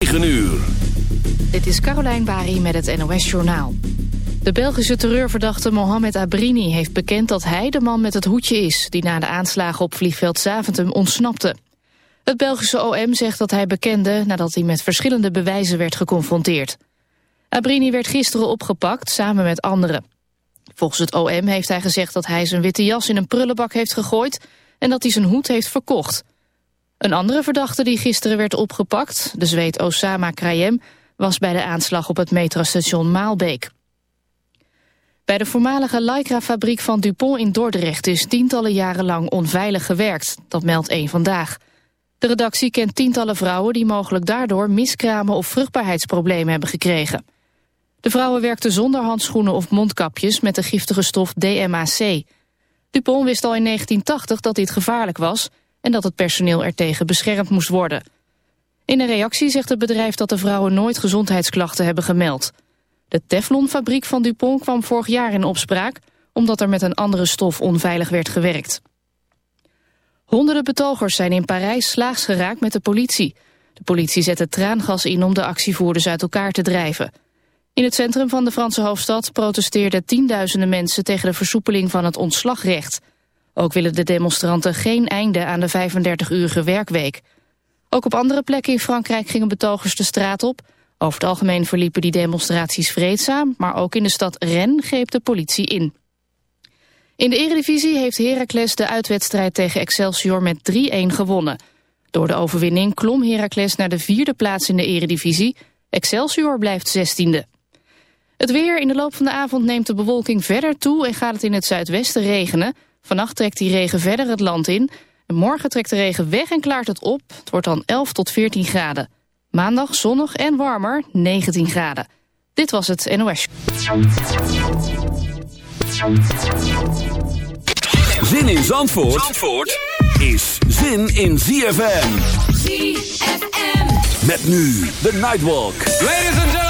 9 uur. Dit is Carolijn Bari met het NOS Journaal. De Belgische terreurverdachte Mohamed Abrini heeft bekend dat hij de man met het hoedje is... die na de aanslagen op vliegveld Zaventem ontsnapte. Het Belgische OM zegt dat hij bekende nadat hij met verschillende bewijzen werd geconfronteerd. Abrini werd gisteren opgepakt samen met anderen. Volgens het OM heeft hij gezegd dat hij zijn witte jas in een prullenbak heeft gegooid... en dat hij zijn hoed heeft verkocht... Een andere verdachte die gisteren werd opgepakt, de Zweed Osama Krayem, was bij de aanslag op het metrostation Maalbeek. Bij de voormalige Lycra-fabriek van Dupont in Dordrecht is tientallen jaren lang onveilig gewerkt. Dat meldt één vandaag. De redactie kent tientallen vrouwen die mogelijk daardoor miskramen of vruchtbaarheidsproblemen hebben gekregen. De vrouwen werkten zonder handschoenen of mondkapjes met de giftige stof DMAC. Dupont wist al in 1980 dat dit gevaarlijk was en dat het personeel ertegen beschermd moest worden. In een reactie zegt het bedrijf dat de vrouwen nooit gezondheidsklachten hebben gemeld. De Teflonfabriek van Dupont kwam vorig jaar in opspraak... omdat er met een andere stof onveilig werd gewerkt. Honderden betogers zijn in Parijs slaags geraakt met de politie. De politie zette traangas in om de actievoerders uit elkaar te drijven. In het centrum van de Franse hoofdstad protesteerden tienduizenden mensen... tegen de versoepeling van het ontslagrecht... Ook willen de demonstranten geen einde aan de 35-urige werkweek. Ook op andere plekken in Frankrijk gingen betogers de straat op. Over het algemeen verliepen die demonstraties vreedzaam... maar ook in de stad Rennes greep de politie in. In de eredivisie heeft Heracles de uitwedstrijd tegen Excelsior met 3-1 gewonnen. Door de overwinning klom Heracles naar de vierde plaats in de eredivisie. Excelsior blijft zestiende. Het weer in de loop van de avond neemt de bewolking verder toe... en gaat het in het zuidwesten regenen... Vannacht trekt die regen verder het land in. En morgen trekt de regen weg en klaart het op. Het wordt dan 11 tot 14 graden. Maandag zonnig en warmer, 19 graden. Dit was het NOS. Zin in Zandvoort, Zandvoort is zin in ZFM. ZFM. Met nu de Nightwalk. Ladies and gentlemen.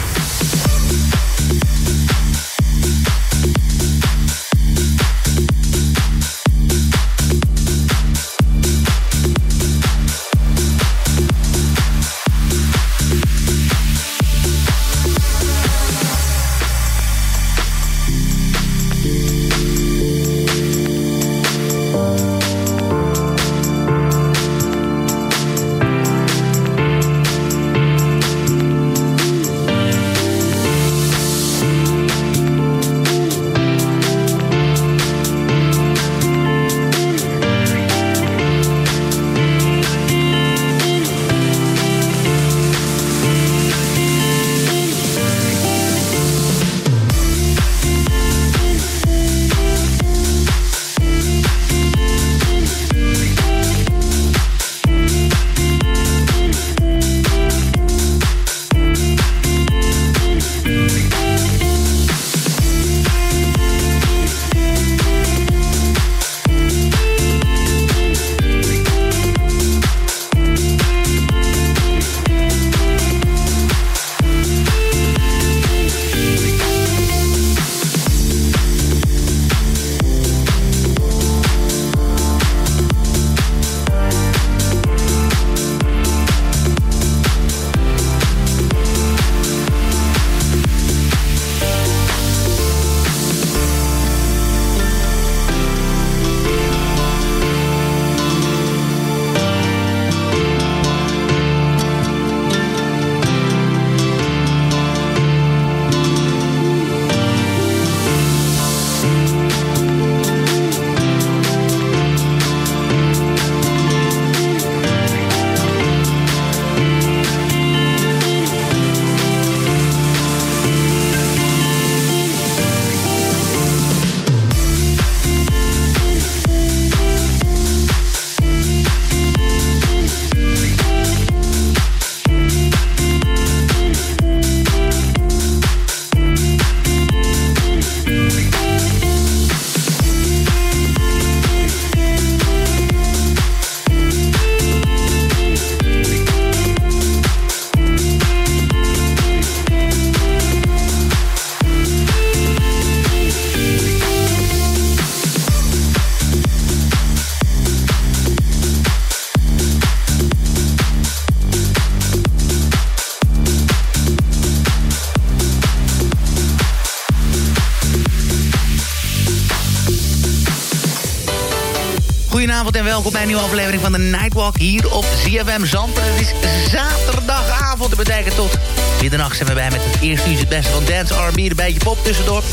En welkom bij een nieuwe aflevering van de Nightwalk hier op ZFM Zand. Het is zaterdagavond, dat betekent tot middernacht zijn we bij met het eerste uur het beste van dance, R&B, een beetje pop tussendoor.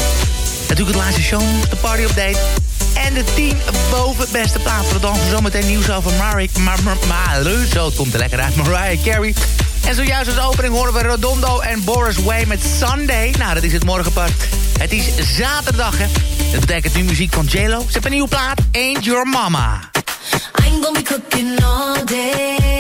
Natuurlijk het laatste show, de party update. En de 10 boven beste plaat voor dan zometeen nieuws over Mariah, maar, maar, maar, zo komt er lekker uit, Mariah Carey. En zojuist als opening horen we Redondo en Boris Way met Sunday. Nou, dat is het morgen pas. Het is zaterdag, hè. Dat betekent nu muziek van JLo. Ze hebben een nieuwe plaat, Ain't Your Mama. I ain't gonna be cooking all day.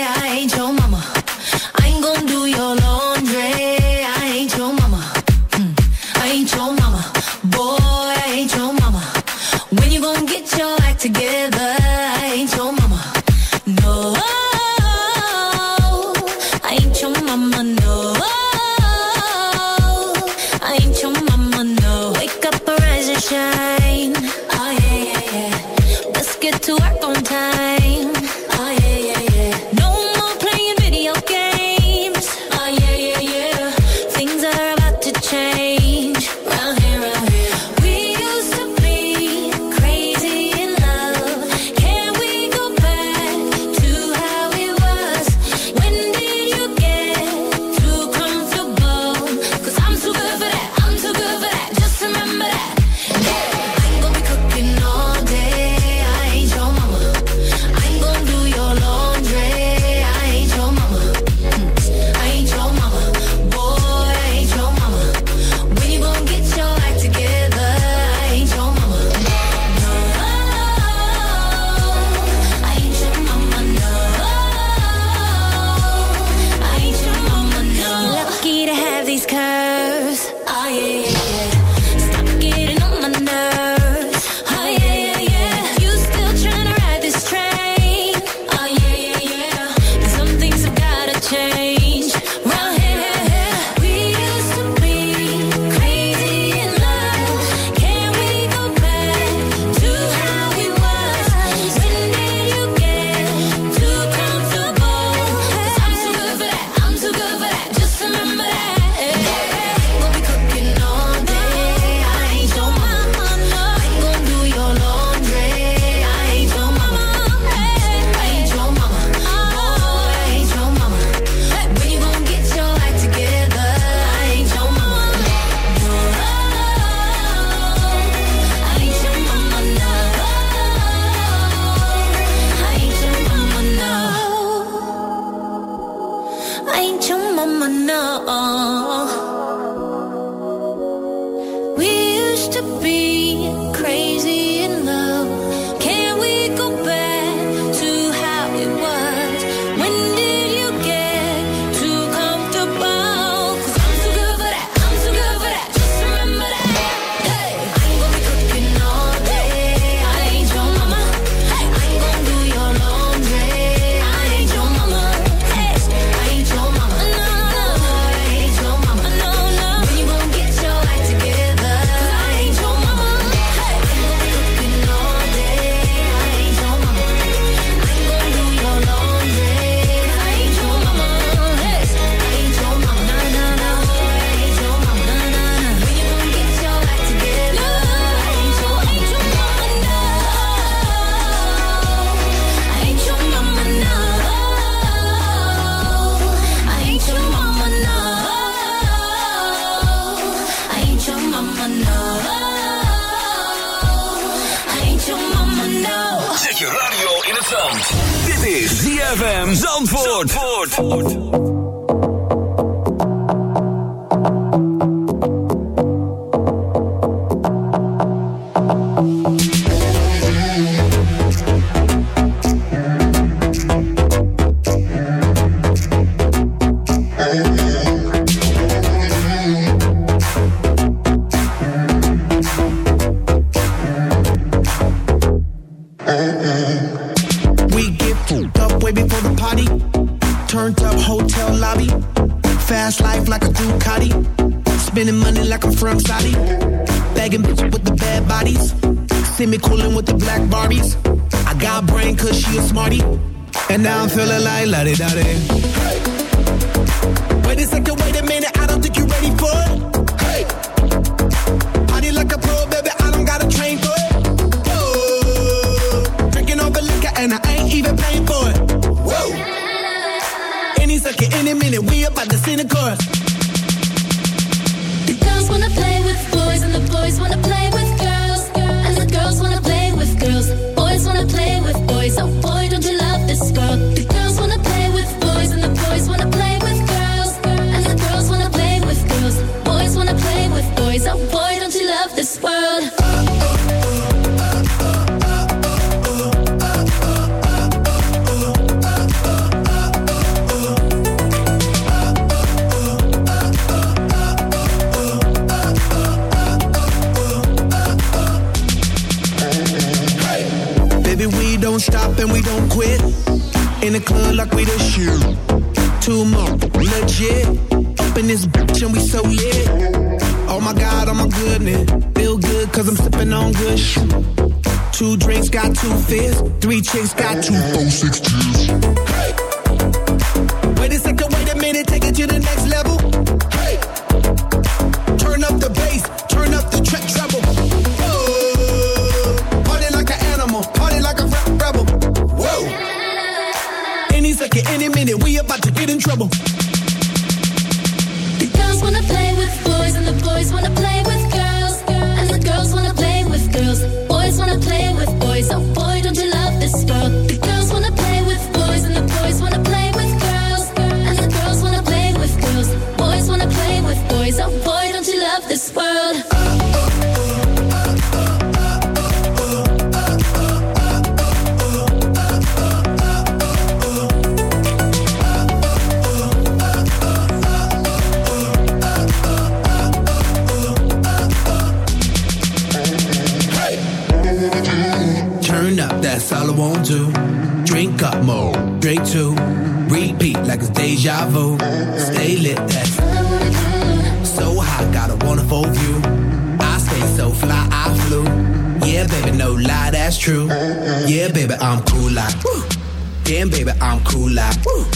we about to sing the chorus. The girls wanna play with boys and the boys wanna play with and we don't quit. In the club like we the shoe. Two more, legit. Up in this bitch and we so lit. Oh my God, oh my goodness. Feel good cause I'm sipping on good shit. Two drinks got two fists. Three chicks got two, four, six, juice. Turn up, that's all I won't do. Drink up more, drink two. Repeat like it's deja vu. Stay lit, that's so hot, got a wonderful view. I stay so fly, I flew. Yeah, baby, no lie, that's true. Yeah, baby, I'm cool like. Woo. Damn, baby, I'm cool like. Woo.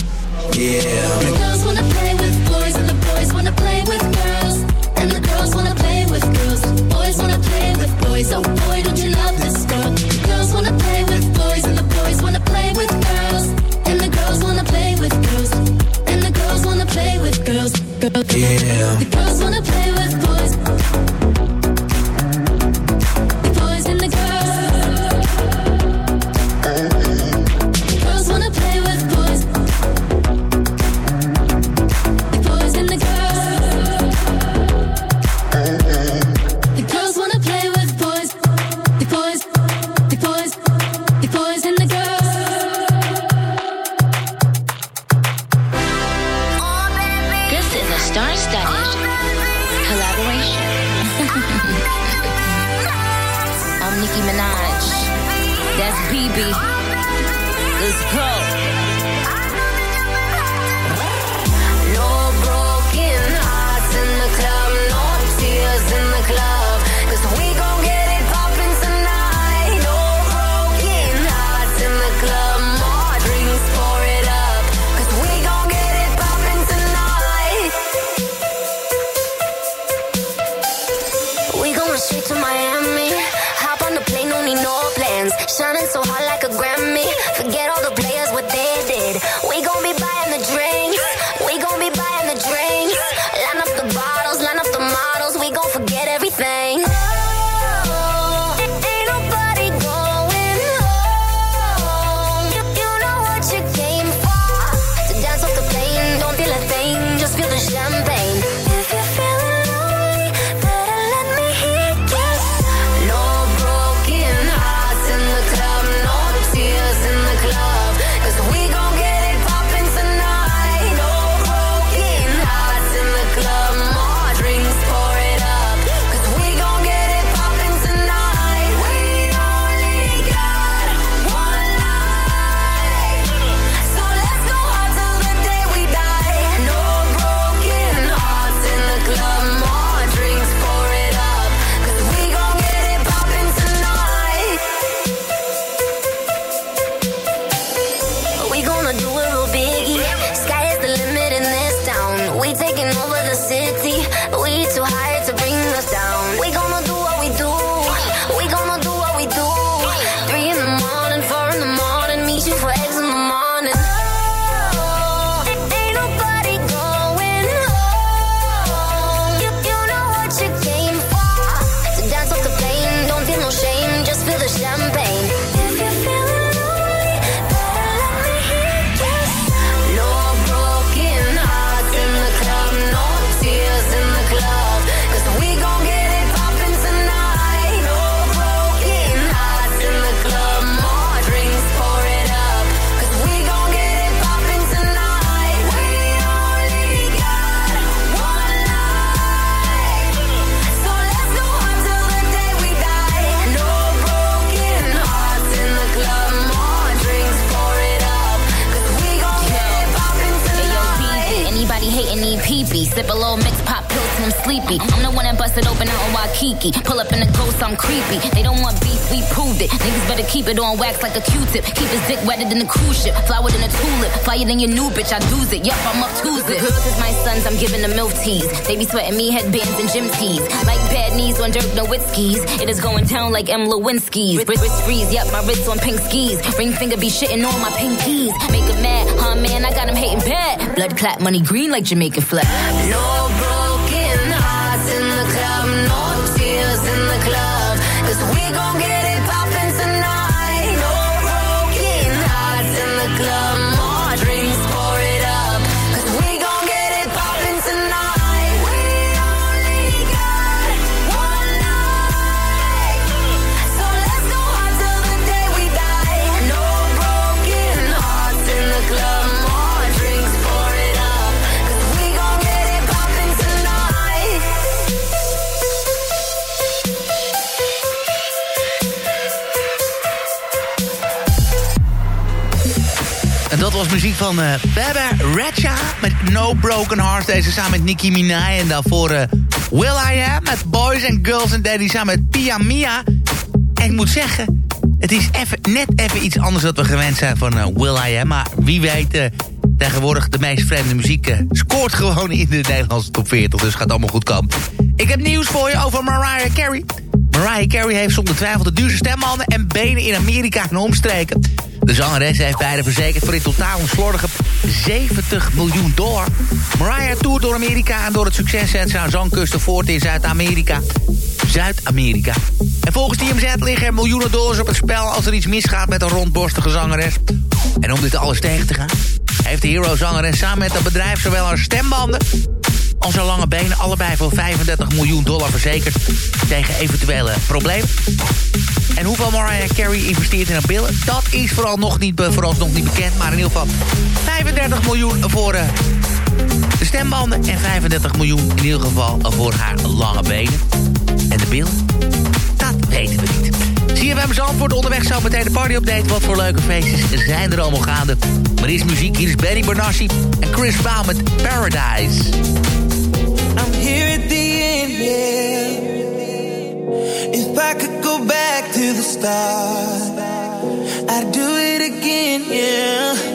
Yeah. The girls wanna play with boys, and the boys wanna play with girls, and the girls wanna play with girls. Boys wanna play with boys, oh boy, don't you love this? yeah. everything. Sip a little mix, pop pills I'm sleepy. I'm the one that busted open out in Waikiki. Pull up in the ghost, I'm creepy. They don't want beef, we proved it. Niggas better keep it on wax like a Q-tip. Keep his dick wetter than a cruise ship. Flower than a tulip. Flyer than your new bitch, I do it. Yup, I'm up to Tuesday. Girls is my sons, I'm giving them milk teas. They be sweating me headbands and gym tees. Like bad knees on Dirk Nowitzki's. It is going down like M. Lewinsky's. Wrist, wrist freeze, yup, my wrist on pink skis. Ring finger be shitting on my pinkies. Make him mad, huh, man? I got him hating bad. Blood clap, money green like Jamaican flag. Was muziek van eh Bebe Rexha met No Broken Hearts. Deze samen met Nicki Minaj. En daarvoor eh, Will I Am met Boys and Girls and Daddy samen met Pia Mia. En ik moet zeggen, het is even, net even iets anders dan we gewend zijn van eh, Will I Am. Maar wie weet, tegenwoordig de meest vreemde muziek scoort gewoon in de Nederlandse top 40. Dus gaat allemaal goed komen. Ik heb nieuws voor je over Mariah Carey. Mariah Carey heeft zonder twijfel de duurste stembanden en benen in Amerika en omstreken. De zangeres heeft beide verzekerd voor in totaal een slordige 70 miljoen dollar. Mariah toert door Amerika en door het succes zet ze haar zangkusten voort in Zuid-Amerika. Zuid-Amerika. En volgens TMZ liggen er miljoenen dollars op het spel als er iets misgaat met een rondborstige zangeres. En om dit alles tegen te gaan, heeft de hero-zangeres samen met het bedrijf zowel haar stembanden als haar lange benen allebei voor 35 miljoen dollar verzekerd tegen eventuele problemen. En hoeveel Mariah Carey investeert in haar billen, dat is vooral nog niet, vooralsnog niet bekend. Maar in ieder geval 35 miljoen voor eh, de stembanden en 35 miljoen in ieder geval voor haar lange benen. En de billen, dat weten we niet. CFM Zandvoort onderweg zo meteen de party-update. Wat voor leuke feestjes zijn er allemaal gaande. Maar eerst muziek, hier is Benny Bernassi en Chris Brown met Paradise. I'm here at the end, yeah. To the start, I'd do it again, yeah.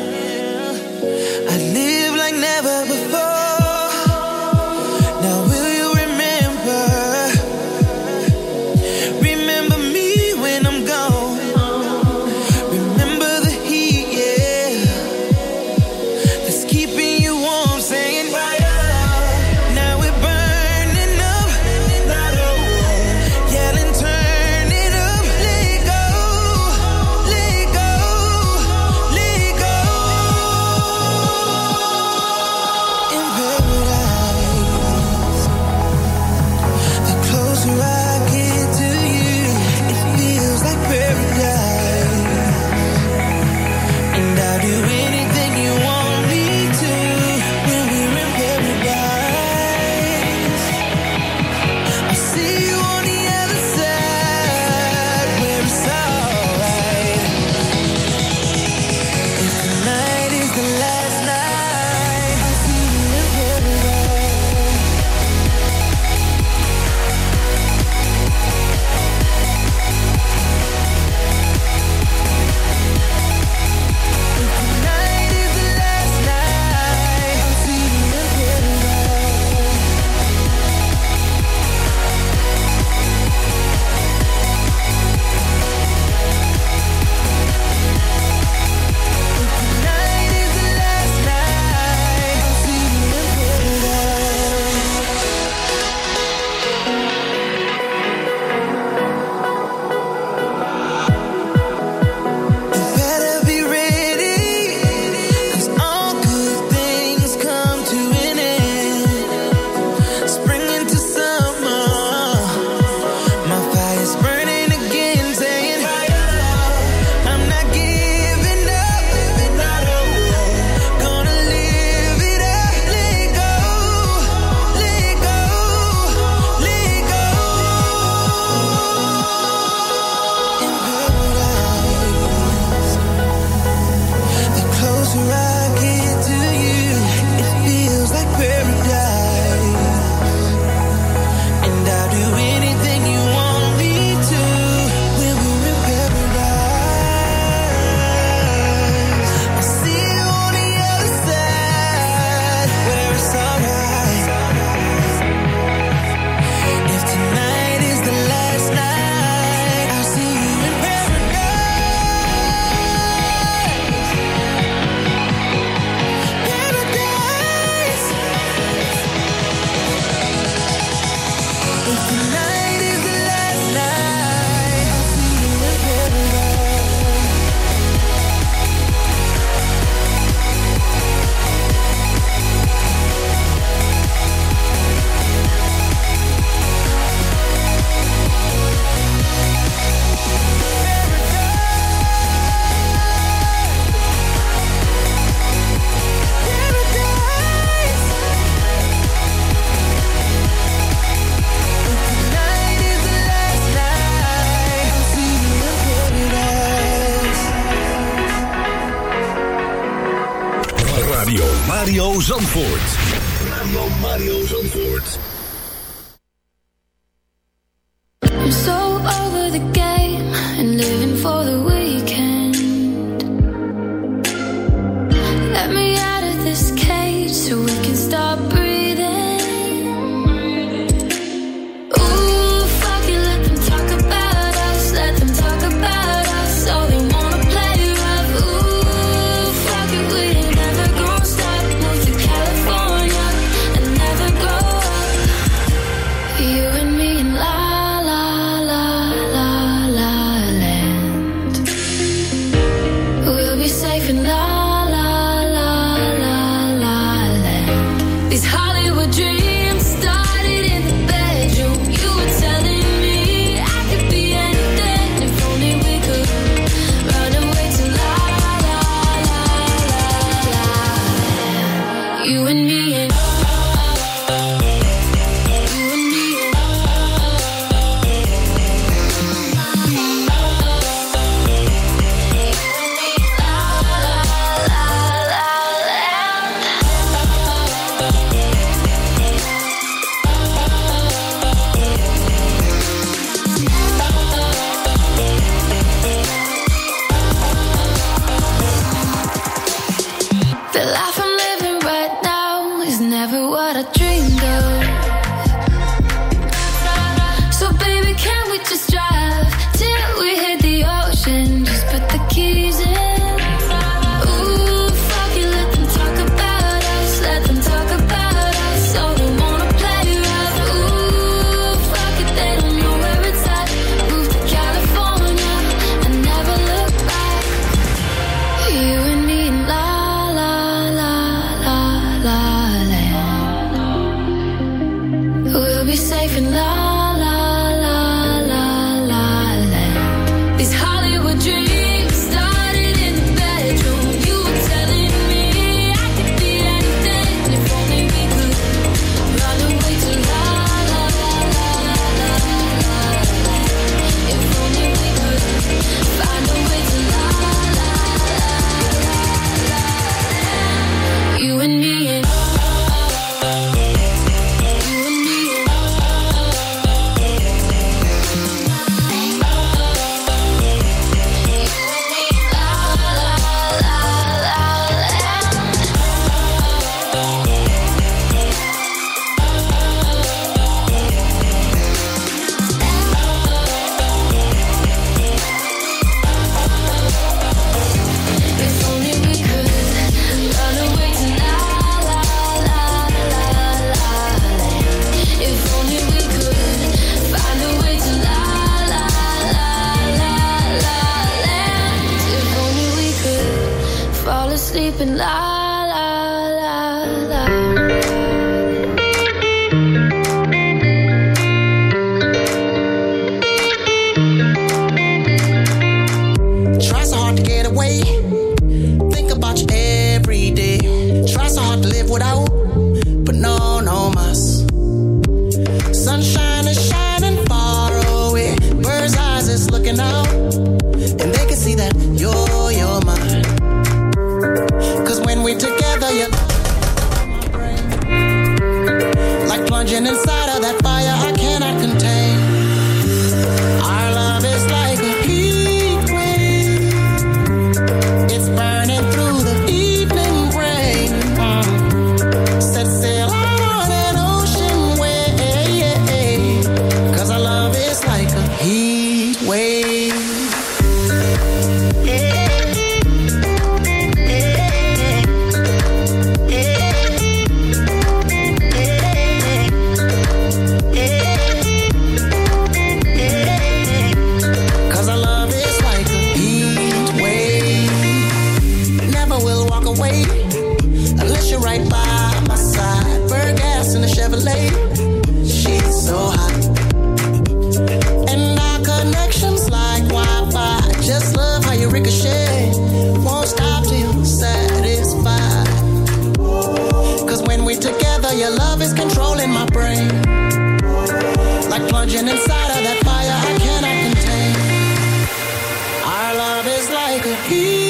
Like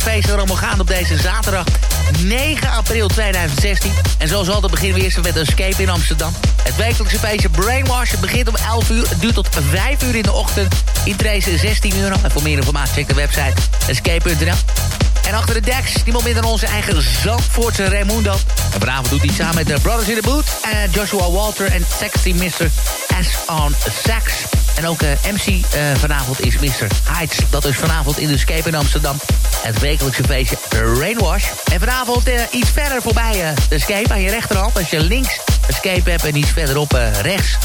feesten er allemaal gaan op deze zaterdag 9 april 2016. En zoals altijd beginnen we eerst met Escape in Amsterdam. Het wekelijkse feestje Brainwash. Begint om 11 uur. Duurt tot 5 uur in de ochtend. Intrace 16 euro. En voor meer informatie check de website escape.nl. En achter de decks, niemand minder dan onze eigen Zandvoortse Raimundo. En vanavond doet hij samen met de Brothers in the Boot... en Joshua Walter en Sexy Mr. S on Sax. En ook eh, MC eh, vanavond is Mr. Heights. Dat is vanavond in de Escape in Amsterdam. Het wekelijkse feestje Rainwash. En vanavond eh, iets verder voorbij eh, de Escape aan je rechterhand. Als je links Escape hebt en iets verderop eh, rechts...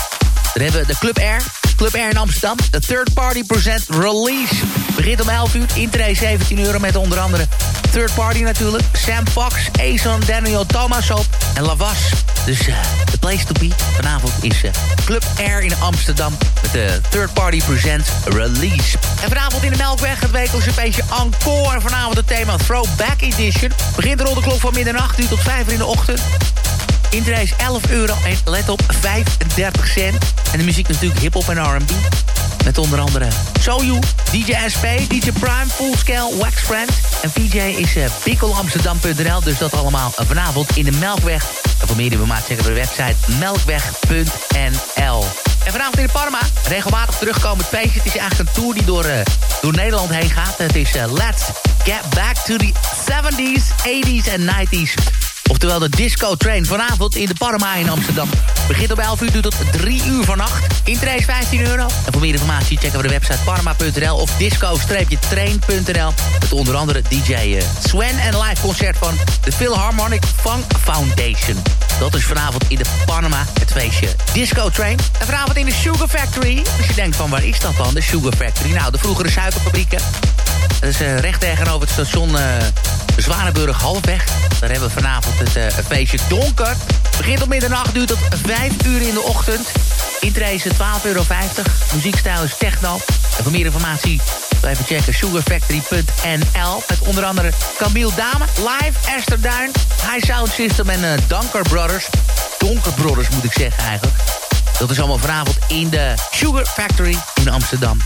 Dan hebben we de Club Air. Club Air in Amsterdam. De Third Party Present Release. Begint om 11 uur. Intree 17 euro met onder andere Third Party natuurlijk. Sam Fox, Ason, Daniel Thomaso en Lavas. Dus eh, the place to be vanavond is eh, Club Air in Amsterdam. Met de Third Party Present Release. En vanavond in de Melkweg het wekelijkse feestje Encore. En vanavond het thema Throwback Edition. Begint rond de klok van middernacht. Duurt tot 5 uur in de ochtend. Intree is 11 euro en let op 35 cent. En de muziek natuurlijk hip-hop en R&B. Met onder andere Soju, DJ SP, DJ Prime, Fullscale, Wax Friend. En VJ is uh, bikkelamsterdam.nl. Dus dat allemaal eh, vanavond in de Melkweg. En voor meer informatie checken we de website melkweg.nl. En vanavond in de Parma, regelmatig terugkomend feestje. Het is eigenlijk een tour die door, eh, door Nederland heen gaat. Het is eh, Let's Get Back to the 70s, 80s en 90s. Oftewel de Disco Train vanavond in de Parma in Amsterdam. Begint om 11 uur, tot 3 uur vannacht. Intree is 15 euro. En voor meer informatie checken we de website parma.nl of disco-train.nl. Met onder andere DJ eh, Sven en een live concert van de Philharmonic Funk Foundation. Dat is vanavond in de Panama, het feestje Disco Train. En vanavond in de Sugar Factory. Als je denkt van waar is dat dan, de Sugar Factory? Nou, de vroegere suikerfabrieken. Dat is eh, recht tegenover het station uh, Zwanenburg Halfweg. Daar hebben we vanavond het uh, feestje Donker. Begint om middernacht, duurt tot 5 uur in de ochtend. Intree is 12,50 euro. Muziekstijl is techno. En voor meer informatie even checken sugarfactory.nl. Met onder andere Camille Dame, Live, Esther Duin, High Sound System en uh, Brothers. Donker Brothers moet ik zeggen eigenlijk. Dat is allemaal vanavond in de Sugar Factory in Amsterdam.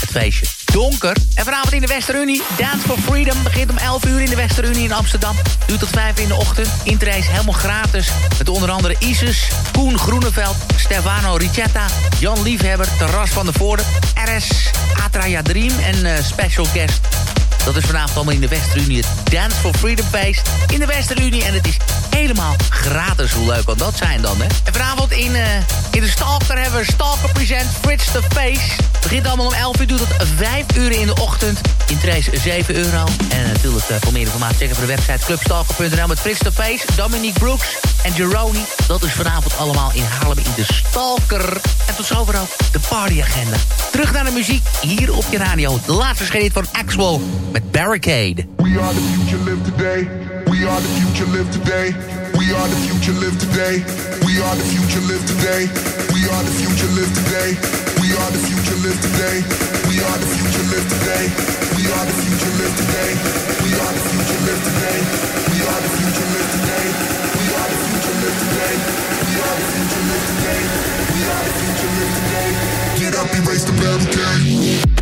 Het feestje donker. En vanavond in de Westerunie, Dance for Freedom... begint om 11 uur in de Westerunie in Amsterdam. Duurt tot 5 in de ochtend. Intree is helemaal gratis. Met onder andere Isis, Koen Groeneveld... Stefano Ricetta, Jan Liefhebber... Terras van de Voorde, RS, Atraya Dream en uh, special guest... Dat is vanavond allemaal in de Westerunie. Het Dance for Freedom Feest in de Westerunie. En het is helemaal gratis. Hoe leuk kan dat zijn dan, hè? En vanavond in, uh, in de Stalker hebben we Stalker Present Fritz the Face. Begint allemaal om 11 uur, doet tot 5 uur in de ochtend. Intrace 7 euro. En natuurlijk uh, voor meer informatie checken voor de website clubstalker.nl met Fritz the Face, Dominique Brooks en Jeroni. Dat is vanavond allemaal in Haarlem in de Stalker. En tot zover ook de partyagenda. Terug naar de muziek hier op je radio. De laatste scheet van Axwell met Barricade. We are the future, live today. We are the future, live today. We are the future, live today. We are the future, live today. We are the future, live today. We are the future, live today. We are the future, live today. We are the future, live today. We are the future, live today. We are the future, live today. We are the future, live today. We are the future, live today. We are the future, live today. Get up, erase the barricade.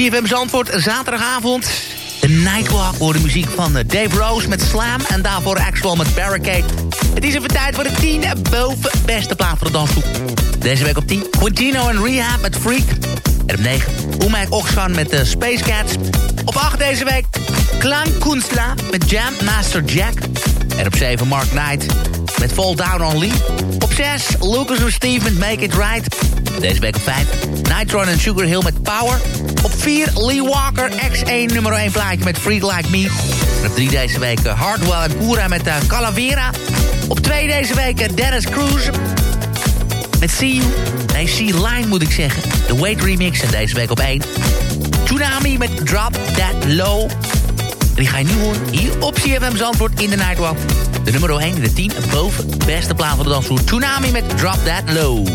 CFM Zandvoort, zaterdagavond. De Nightwalk voor de muziek van eh, Dave Rose met Slam... en daarvoor Axwell met Barricade. Het is even tijd voor de 10 boven beste plaat voor de dansgroep. Deze week op 10, Quintino en Rehab met Freak. En op 9, Umek Oxfam met de Space Cats. Op 8 deze week, Klang Kunstla met Jam Master Jack. En op 7, Mark Knight met Fall Down on Lee. Op 6, Lucas en Steve met Make It Right. Deze week op 5, Nitron en Sugar Hill met Power. Op 4, Lee Walker, X1 nummer 1 plaatje met Freak Like Me. En op 3 deze week eh, Hardwell en Pura met uh, Calavera. Op 2 deze week eh, Dennis Cruz met See You. Nee, See Line moet ik zeggen. De Wait Remix en deze week op 1. Tsunami met Drop That Low. En die ga je nu horen hier op CFM Zandvoort in de Nightwalk. De nummer 1 in de 10 boven beste plaat van de dansvloer. Tsunami met Drop That Low.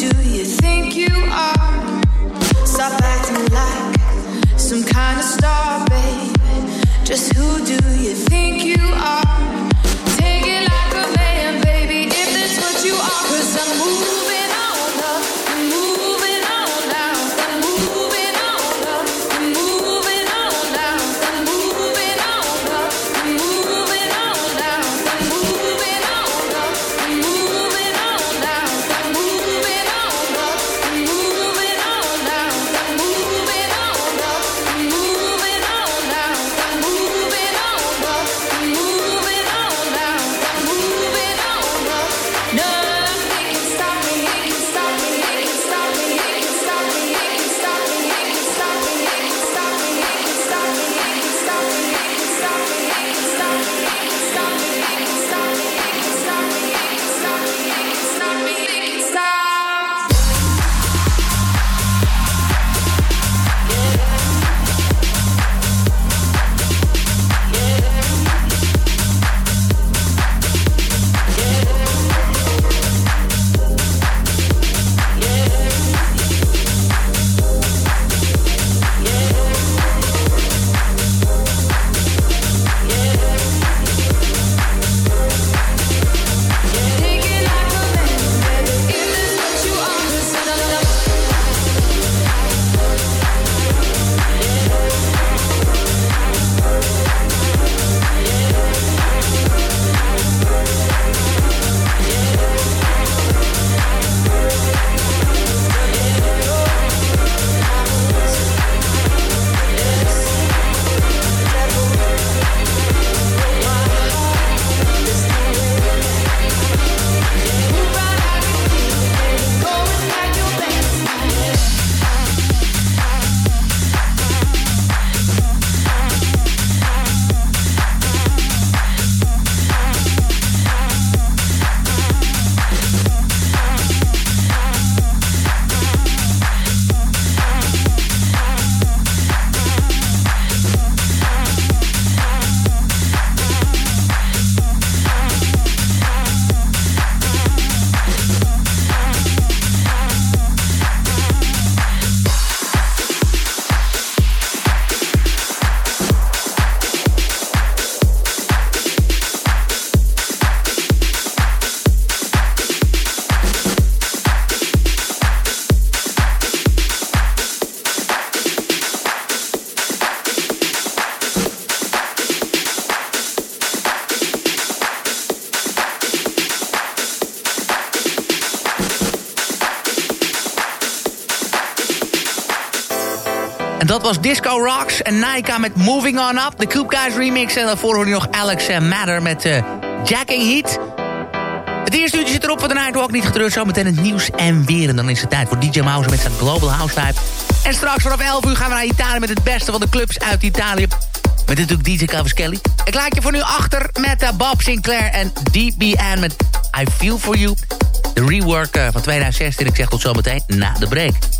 do you think you are? Stop acting like some kind of star. Just who do you think you are? Disco Rocks en Naika met Moving On Up. De Coop Guys remix. En daarvoor hoorde je nog Alex Matter met eh, Jacking Heat. Het eerste uurtje zit erop voor de Nightwalk. Niet getreurd, zometeen het nieuws en weer. En dan is het tijd voor DJ Mouse met zijn Global House Type. En straks vanaf 11 uur gaan we naar Italië met het beste van de clubs uit Italië. Met natuurlijk DJ Cavaschelli. Ik laat je voor nu achter met eh, Bob Sinclair en DBN met I Feel For You. De rework eh, van 2016. Ik zeg tot zometeen na de break.